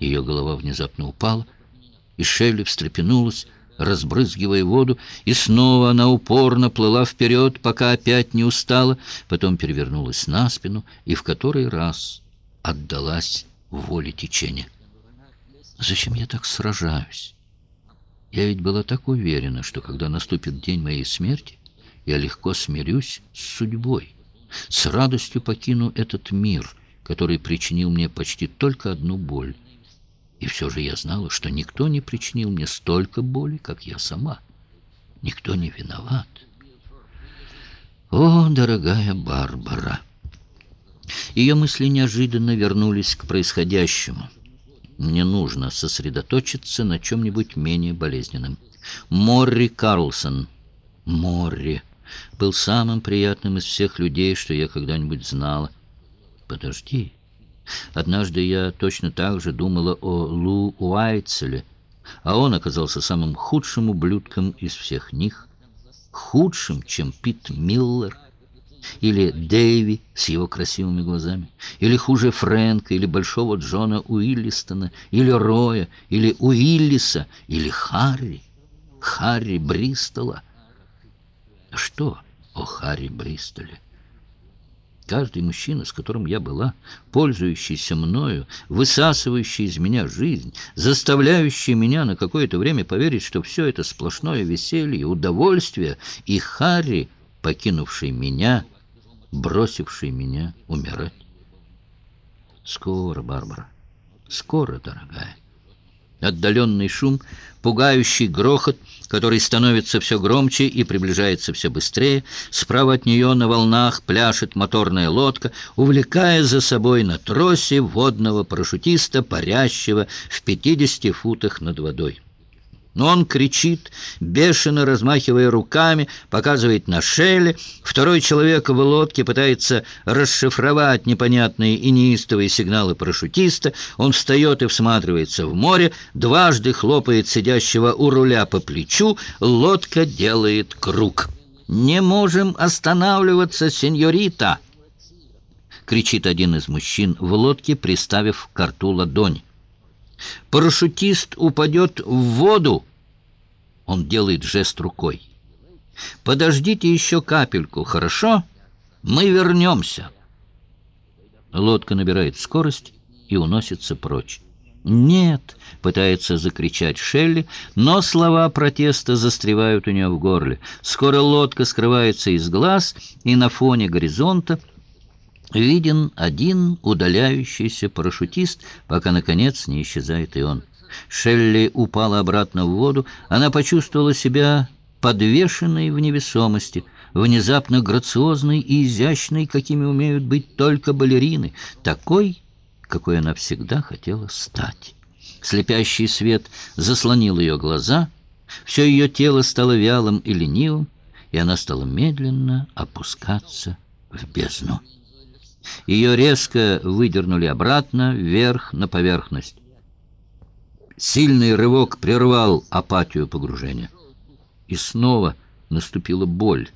Ее голова внезапно упала, и Шелли встрепенулась, разбрызгивая воду, и снова она упорно плыла вперед, пока опять не устала, потом перевернулась на спину и в который раз отдалась воле течения. Зачем я так сражаюсь? Я ведь была так уверена, что когда наступит день моей смерти, я легко смирюсь с судьбой, с радостью покину этот мир, который причинил мне почти только одну боль. И все же я знала, что никто не причинил мне столько боли, как я сама. Никто не виноват. О, дорогая Барбара! Ее мысли неожиданно вернулись к происходящему. Мне нужно сосредоточиться на чем-нибудь менее болезненном. Морри Карлсон. Морри. Был самым приятным из всех людей, что я когда-нибудь знала. Подожди. Однажды я точно так же думала о Лу Уайтселе, а он оказался самым худшим ублюдком из всех них. Худшим, чем Пит Миллер или Дэйви с его красивыми глазами, или хуже Фрэнка, или Большого Джона Уиллистона, или Роя, или Уиллиса, или Харри, Харри Бристола. Что о Харри Бристоле? Каждый мужчина, с которым я была, пользующийся мною, высасывающий из меня жизнь, заставляющий меня на какое-то время поверить, что все это сплошное веселье, удовольствие, и Харри, покинувший меня, бросивший меня умирать. Скоро, Барбара, скоро, дорогая. Отдаленный шум, пугающий грохот, который становится все громче и приближается все быстрее. Справа от нее на волнах пляшет моторная лодка, увлекая за собой на тросе водного парашютиста, парящего в 50 футах над водой. Но он кричит, бешено размахивая руками, показывает на шеле. Второй человек в лодке пытается расшифровать непонятные и неистовые сигналы парашютиста. Он встает и всматривается в море, дважды хлопает сидящего у руля по плечу. Лодка делает круг. «Не можем останавливаться, сеньорита!» кричит один из мужчин в лодке, приставив к рту ладонь. Парашютист упадет в воду. Он делает жест рукой. Подождите еще капельку, хорошо? Мы вернемся. Лодка набирает скорость и уносится прочь. «Нет!» — пытается закричать Шелли, но слова протеста застревают у нее в горле. Скоро лодка скрывается из глаз, и на фоне горизонта виден один удаляющийся парашютист, пока, наконец, не исчезает и он. Шелли упала обратно в воду. Она почувствовала себя подвешенной в невесомости, внезапно грациозной и изящной, какими умеют быть только балерины, такой, какой она всегда хотела стать. Слепящий свет заслонил ее глаза, все ее тело стало вялым и ленивым, и она стала медленно опускаться в бездну. Ее резко выдернули обратно, вверх, на поверхность. Сильный рывок прервал апатию погружения. И снова наступила боль.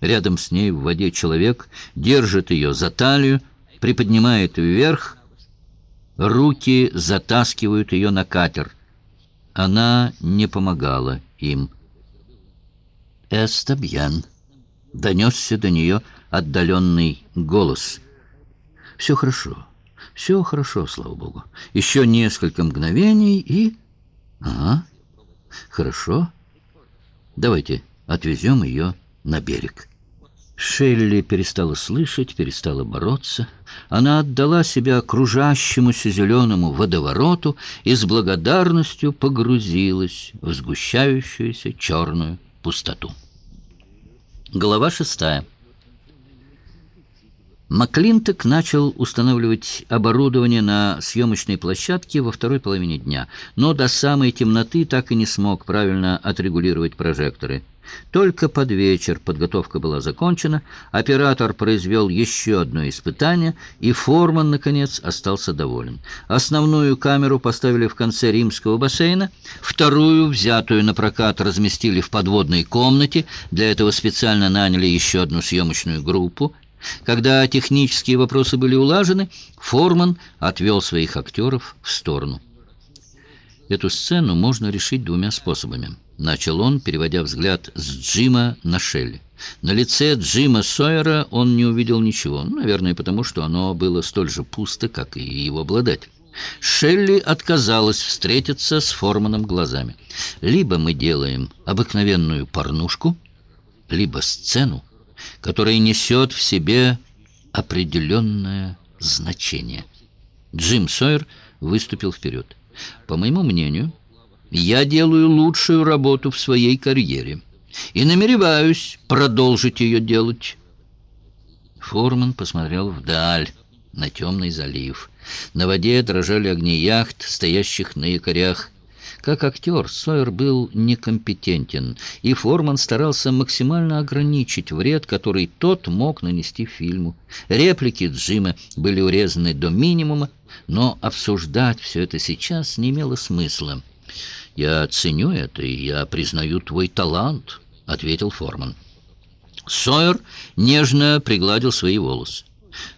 Рядом с ней в воде человек держит ее за талию, приподнимает вверх, руки затаскивают ее на катер. Она не помогала им. «Эстабьян», — донесся до нее отдаленный голос. «Все хорошо». Все хорошо, слава богу. Еще несколько мгновений и... Ага, хорошо. Давайте отвезем ее на берег. Шелли перестала слышать, перестала бороться. Она отдала себя окружающемуся зеленому водовороту и с благодарностью погрузилась в сгущающуюся черную пустоту. Глава шестая. Маклинток начал устанавливать оборудование на съемочной площадке во второй половине дня, но до самой темноты так и не смог правильно отрегулировать прожекторы. Только под вечер подготовка была закончена, оператор произвел еще одно испытание, и Форман, наконец, остался доволен. Основную камеру поставили в конце римского бассейна, вторую, взятую на прокат, разместили в подводной комнате, для этого специально наняли еще одну съемочную группу — Когда технические вопросы были улажены, Форман отвел своих актеров в сторону. Эту сцену можно решить двумя способами. Начал он, переводя взгляд с Джима на Шелли. На лице Джима Сойера он не увидел ничего, наверное, потому что оно было столь же пусто, как и его обладатель. Шелли отказалась встретиться с Форманом глазами. Либо мы делаем обыкновенную порнушку, либо сцену, которая несет в себе определенное значение. Джим Сойер выступил вперед. По моему мнению, я делаю лучшую работу в своей карьере и намереваюсь продолжить ее делать. Форман посмотрел вдаль, на темный залив. На воде дрожали огни яхт, стоящих на якорях. Как актер Сойер был некомпетентен, и Форман старался максимально ограничить вред, который тот мог нанести фильму. Реплики Джима были урезаны до минимума, но обсуждать все это сейчас не имело смысла. «Я ценю это, и я признаю твой талант», — ответил Форман. Сойер нежно пригладил свои волосы.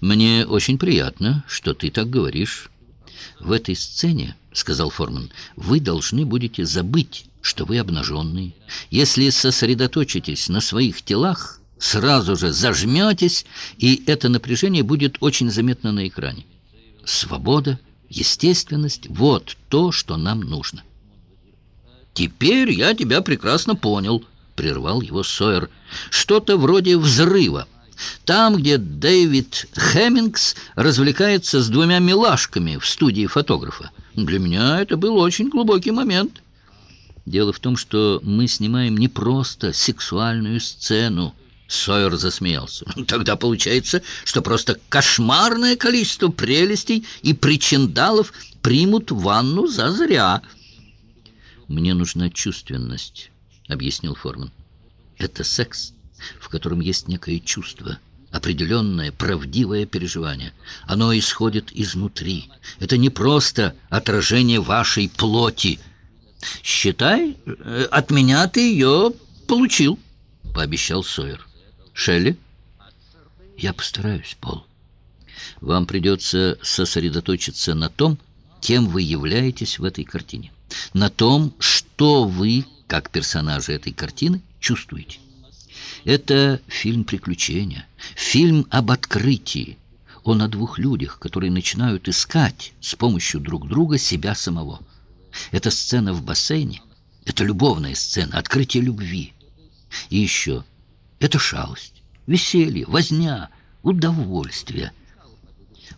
«Мне очень приятно, что ты так говоришь». «В этой сцене, — сказал Форман, — вы должны будете забыть, что вы обнаженные. Если сосредоточитесь на своих телах, сразу же зажметесь, и это напряжение будет очень заметно на экране. Свобода, естественность — вот то, что нам нужно». «Теперь я тебя прекрасно понял», — прервал его Сойер. «Что-то вроде взрыва». Там, где Дэвид Хэммингс развлекается с двумя милашками в студии фотографа. Для меня это был очень глубокий момент. Дело в том, что мы снимаем не просто сексуальную сцену. Сойер засмеялся. Тогда получается, что просто кошмарное количество прелестей и причиндалов примут ванну за зря. «Мне нужна чувственность», — объяснил Форман. «Это секс» в котором есть некое чувство, определенное, правдивое переживание. Оно исходит изнутри. Это не просто отражение вашей плоти. «Считай, э, от меня ты ее получил», — пообещал Сойер. «Шелли?» «Я постараюсь, Пол. Вам придется сосредоточиться на том, кем вы являетесь в этой картине, на том, что вы, как персонажи этой картины, чувствуете». Это фильм приключения, фильм об открытии. Он о двух людях, которые начинают искать с помощью друг друга себя самого. Это сцена в бассейне, это любовная сцена, открытие любви. И еще, это шалость, веселье, возня, удовольствие.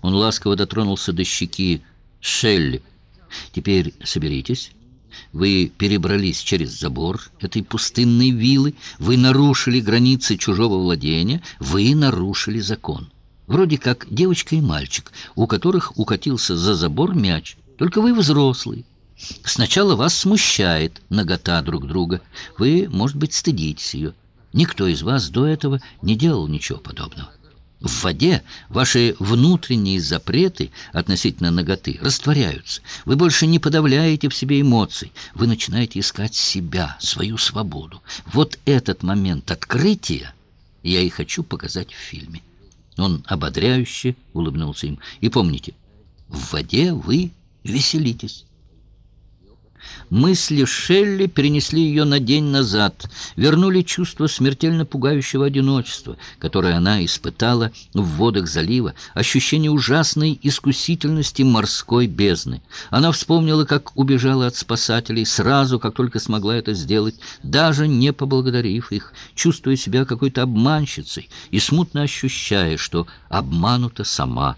Он ласково дотронулся до щеки Шелли. «Теперь соберитесь». Вы перебрались через забор этой пустынной виллы, вы нарушили границы чужого владения, вы нарушили закон. Вроде как девочка и мальчик, у которых укатился за забор мяч. Только вы взрослый. Сначала вас смущает нагота друг друга. Вы, может быть, стыдитесь ее. Никто из вас до этого не делал ничего подобного. В воде ваши внутренние запреты относительно ноготы растворяются. Вы больше не подавляете в себе эмоций. Вы начинаете искать себя, свою свободу. Вот этот момент открытия я и хочу показать в фильме. Он ободряюще улыбнулся им. И помните, в воде вы веселитесь. Мысли Шелли перенесли ее на день назад, вернули чувство смертельно пугающего одиночества, которое она испытала в водах залива, ощущение ужасной искусительности морской бездны. Она вспомнила, как убежала от спасателей сразу, как только смогла это сделать, даже не поблагодарив их, чувствуя себя какой-то обманщицей и смутно ощущая, что обманута сама.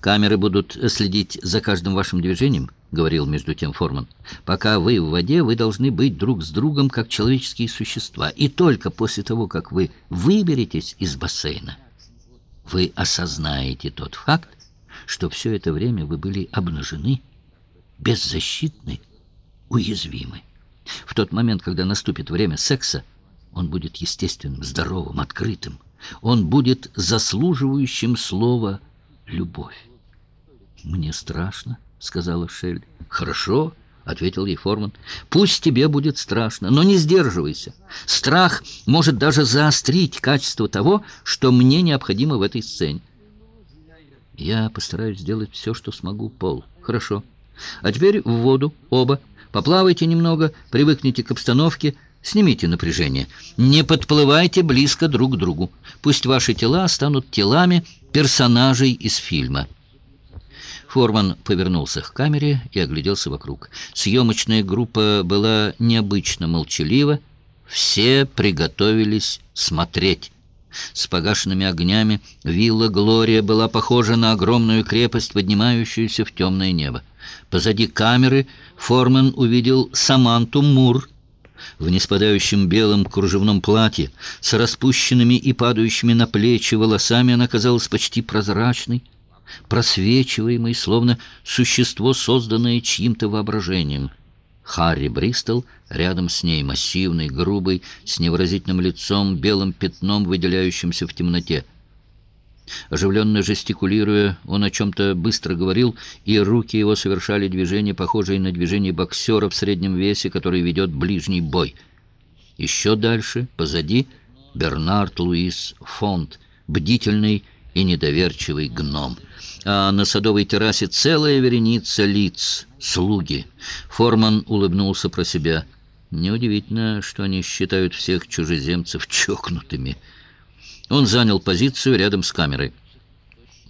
Камеры будут следить за каждым вашим движением, — говорил между тем Форман. «Пока вы в воде, вы должны быть друг с другом, как человеческие существа. И только после того, как вы выберетесь из бассейна, вы осознаете тот факт, что все это время вы были обнажены, беззащитны, уязвимы. В тот момент, когда наступит время секса, он будет естественным, здоровым, открытым. Он будет заслуживающим слова «любовь». Мне страшно. — сказала Шель. «Хорошо, ответил ей Форман. «Пусть тебе будет страшно, но не сдерживайся. Страх может даже заострить качество того, что мне необходимо в этой сцене. Я постараюсь сделать все, что смогу, Пол. Хорошо. А теперь в воду, оба. Поплавайте немного, привыкните к обстановке, снимите напряжение. Не подплывайте близко друг к другу. Пусть ваши тела станут телами персонажей из фильма». Форман повернулся к камере и огляделся вокруг. Съемочная группа была необычно молчалива. Все приготовились смотреть. С погашенными огнями вилла Глория была похожа на огромную крепость, поднимающуюся в темное небо. Позади камеры Форман увидел Саманту Мур в неспадающем белом кружевном платье, с распущенными и падающими на плечи волосами она казалась почти прозрачной просвечиваемый, словно существо, созданное чьим-то воображением. Харри Бристол рядом с ней, массивный, грубый, с невыразительным лицом, белым пятном, выделяющимся в темноте. Оживленно жестикулируя, он о чем-то быстро говорил, и руки его совершали движения, похожие на движения боксера в среднем весе, который ведет ближний бой. Еще дальше, позади, Бернард Луис Фонт, бдительный и недоверчивый гном. А на садовой террасе целая вереница лиц, слуги. Форман улыбнулся про себя. Неудивительно, что они считают всех чужеземцев чокнутыми. Он занял позицию рядом с камерой.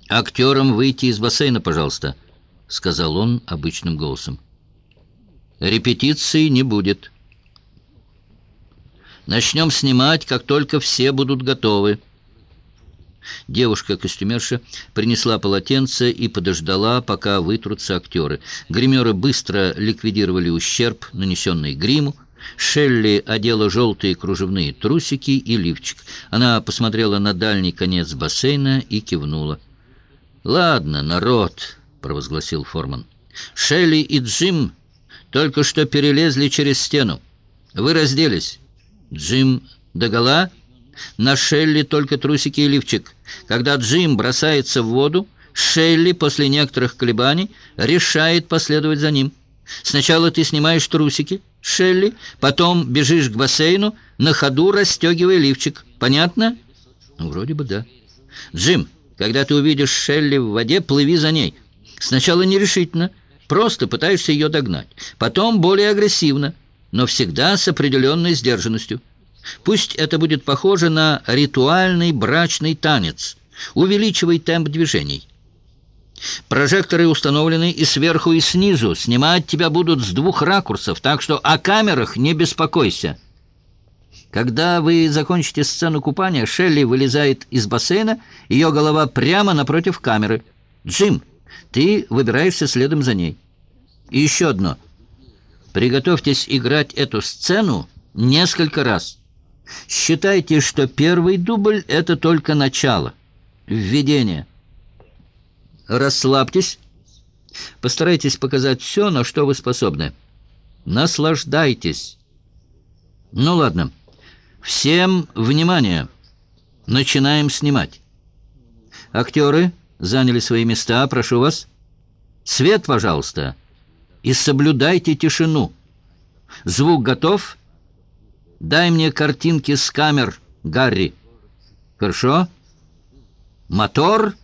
«Актерам выйти из бассейна, пожалуйста», — сказал он обычным голосом. «Репетиции не будет. Начнем снимать, как только все будут готовы». Девушка-костюмерша принесла полотенце и подождала, пока вытрутся актеры. Гримеры быстро ликвидировали ущерб, нанесенный гриму. Шелли одела желтые кружевные трусики и лифчик. Она посмотрела на дальний конец бассейна и кивнула. «Ладно, народ», — провозгласил Форман. «Шелли и Джим только что перелезли через стену. Вы разделись. Джим догола, на Шелли только трусики и лифчик. Когда Джим бросается в воду, Шелли после некоторых колебаний решает последовать за ним. Сначала ты снимаешь трусики, Шелли, потом бежишь к бассейну, на ходу расстегивая лифчик. Понятно? Ну, вроде бы да. Джим, когда ты увидишь Шелли в воде, плыви за ней. Сначала нерешительно, просто пытаешься ее догнать. Потом более агрессивно, но всегда с определенной сдержанностью. Пусть это будет похоже на ритуальный брачный танец. Увеличивай темп движений. Прожекторы установлены и сверху, и снизу. Снимать тебя будут с двух ракурсов, так что о камерах не беспокойся. Когда вы закончите сцену купания, Шелли вылезает из бассейна, ее голова прямо напротив камеры. Джим, ты выбираешься следом за ней. И еще одно. Приготовьтесь играть эту сцену несколько раз. Считайте, что первый дубль — это только начало, введение. Расслабьтесь. Постарайтесь показать все, на что вы способны. Наслаждайтесь. Ну ладно. Всем внимание. Начинаем снимать. Актеры заняли свои места, прошу вас. Свет, пожалуйста. И соблюдайте тишину. Звук готов? Дай мне картинки с камер, Гарри. Хорошо? Мотор?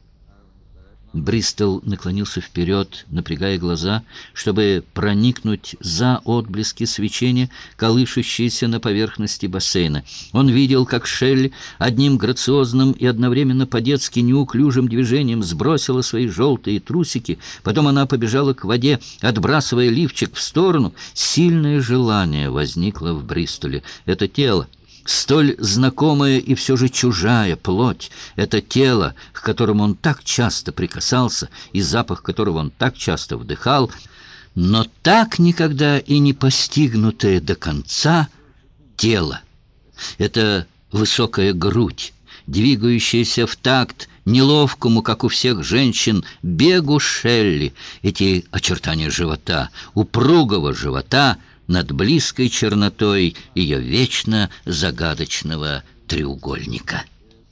Бристол наклонился вперед, напрягая глаза, чтобы проникнуть за отблески свечения, колышущиеся на поверхности бассейна. Он видел, как Шелли одним грациозным и одновременно по-детски неуклюжим движением сбросила свои желтые трусики, потом она побежала к воде, отбрасывая лифчик в сторону. Сильное желание возникло в Бристоле. Это тело, Столь знакомая и все же чужая плоть — это тело, к которому он так часто прикасался и запах которого он так часто вдыхал, но так никогда и не постигнутое до конца тело. Это высокая грудь, двигающаяся в такт неловкому, как у всех женщин, бегу Шелли, эти очертания живота, упругого живота — над близкой чернотой ее вечно загадочного треугольника.